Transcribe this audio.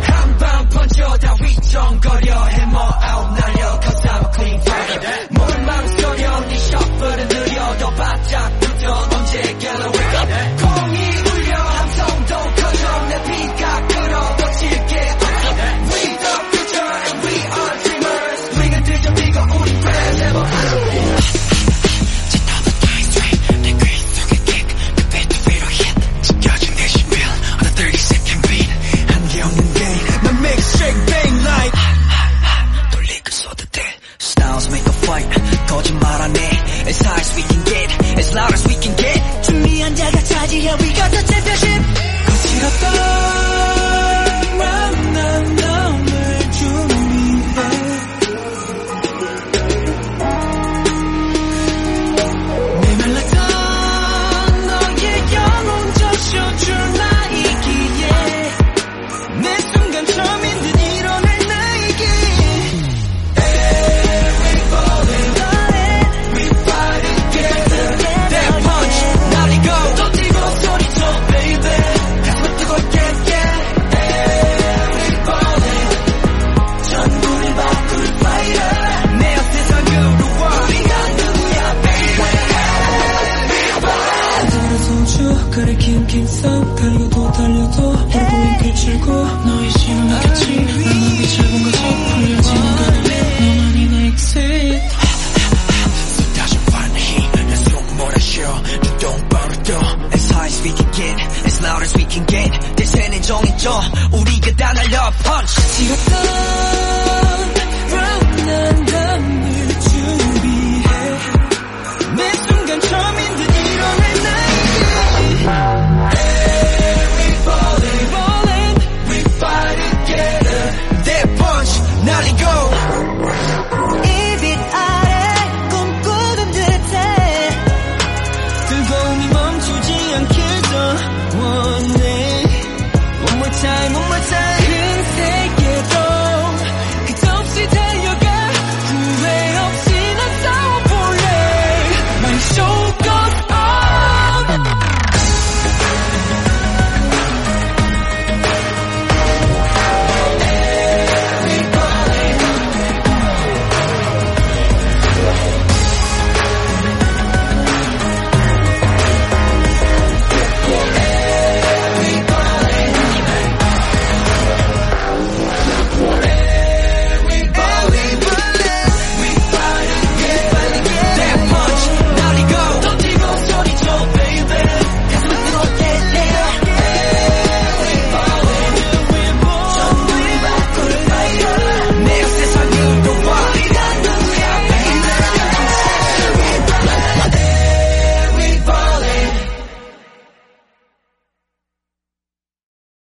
한방 번져 다 휘청거려 준비한 자가 차지해 We got the championship 추억가를 긴긴 썸 달려도 달려도 얼굴은 그칠고 너의 시원하겠지 만나기 짧은 걸 섣불려지는 거리 너만이 나의 exit 쏟아져 파는 힘난 속모라 쉬어. 주동 바로 떠. As high as we can get. As loud as we can get. 대세는 정해져. 우리가 다 날려. Punch. 지었던 round and round